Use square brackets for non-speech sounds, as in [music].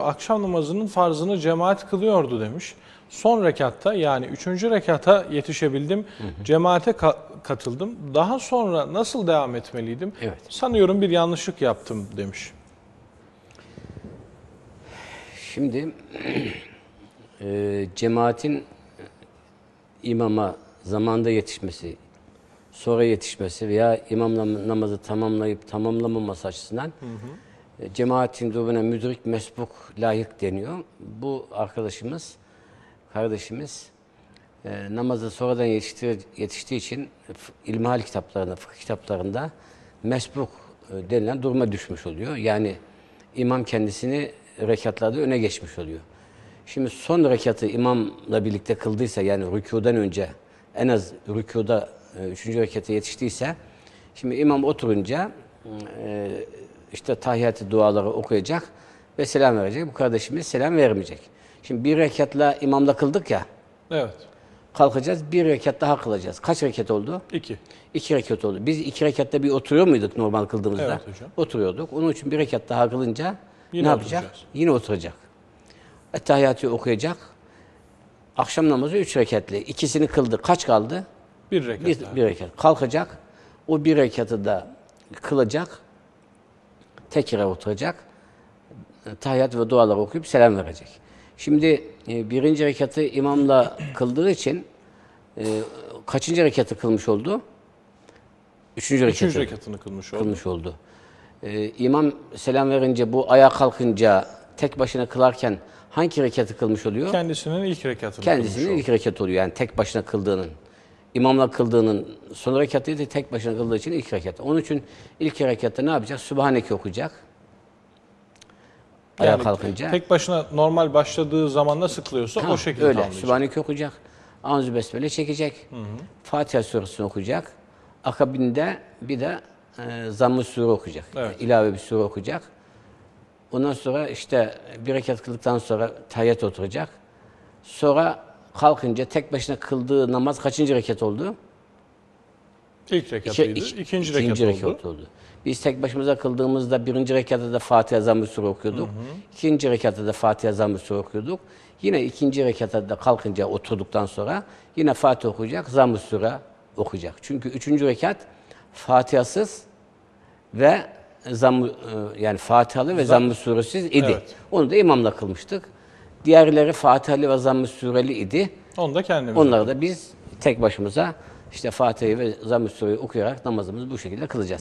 Akşam namazının farzını cemaat kılıyordu demiş. Son rekatta yani üçüncü rekata yetişebildim. Cemaate ka- katıldım. Daha sonra nasıl devam etmeliydim? Evet. Sanıyorum bir yanlışlık yaptım demiş. Şimdi [clears throat] e, cemaatin imama zamanda yetişmesi, sonra yetişmesi veya imam nam- namazı tamamlayıp tamamlamaması açısından e, cemaatin durumuna müdrik, mesbuk, layık deniyor. Bu arkadaşımız, kardeşimiz e, namazı sonradan yetiştiği için ilmihal kitaplarında, fıkıh kitaplarında mesbuk e, denilen duruma düşmüş oluyor. Yani imam kendisini rekatlarda öne geçmiş oluyor. Şimdi son rekatı imamla birlikte kıldıysa yani rükudan önce en az rükuda e, üçüncü rekata yetiştiyse şimdi imam oturunca e, işte tahiyyatı duaları okuyacak ve selam verecek. Bu kardeşimiz selam vermeyecek. Şimdi bir rekatla imamla kıldık ya Evet. kalkacağız bir rekat daha kılacağız. Kaç rekat oldu? İki. İki rekat oldu. Biz iki rekatta bir oturuyor muyduk normal kıldığımızda? Evet hocam. Oturuyorduk. Onun için bir rekat daha kılınca Yine ne yapacak? oturacağız. Yine oturacak. Ettehiyatı okuyacak. Akşam namazı üç rekatli. İkisini kıldı. Kaç kaldı? Bir rekat Bir, daha. bir rekat. Kalkacak. O bir rekatı da kılacak. Tekrar oturacak. Tahiyyat ve dualar okuyup selam verecek. Şimdi e, birinci rekatı imamla kıldığı için e, kaçıncı rekatı kılmış oldu? Üçüncü rekatı Üçüncü rekatını kılmış oldu. kılmış oldu. E, imam selam verince bu ayağa kalkınca tek başına kılarken hangi rekatı kılmış oluyor? Kendisinin ilk rekatını Kendisinin ilk rekat oluyor. Yani tek başına kıldığının. İmamla kıldığının son rekatı değil, tek başına kıldığı için ilk rekat. Onun için ilk rekatta ne yapacak? Sübhaneke okuyacak. Ayağa Yani kalkınca. Tek başına normal başladığı zaman nasıl kılıyorsa Ha, o şekilde öyle. tamamlayacak. Sübhaneke okuyacak. Anzu Besmele çekecek. Fatiha suresini okuyacak. Akabinde bir de e, Zamm-ı Sure okuyacak. Evet. İlave bir sure okuyacak. Ondan sonra işte bir rekat kıldıktan sonra tahiyyat oturacak. Sonra kalkınca tek başına kıldığı namaz kaçıncı rekat oldu? İlk İki- rekatıydı. iki- ikinci rekat ikinci oldu. rekat oldu. Biz tek başımıza kıldığımızda birinci rekatta da Fatiha Zamm-ı Sure okuyorduk. İkinci rekatta da Fatiha Zamm-ı Sure okuyorduk. Yine ikinci rekatta da kalkınca oturduktan sonra yine Fatiha okuyacak, Zamm-ı Sure okuyacak. Çünkü üçüncü rekat Fatihasız ve Zamm yani Fatihalı ve Zamm-ı Suresiz idi. Evet. Onu da imamla kılmıştık. Diğerleri Fatihalı ve Zamm-ı Sureli idi. Onu da kendimiz Onları da biz tek başımıza işte Fatiha'yı ve Zamm-ı Sure'yi okuyarak namazımızı bu şekilde kılacağız.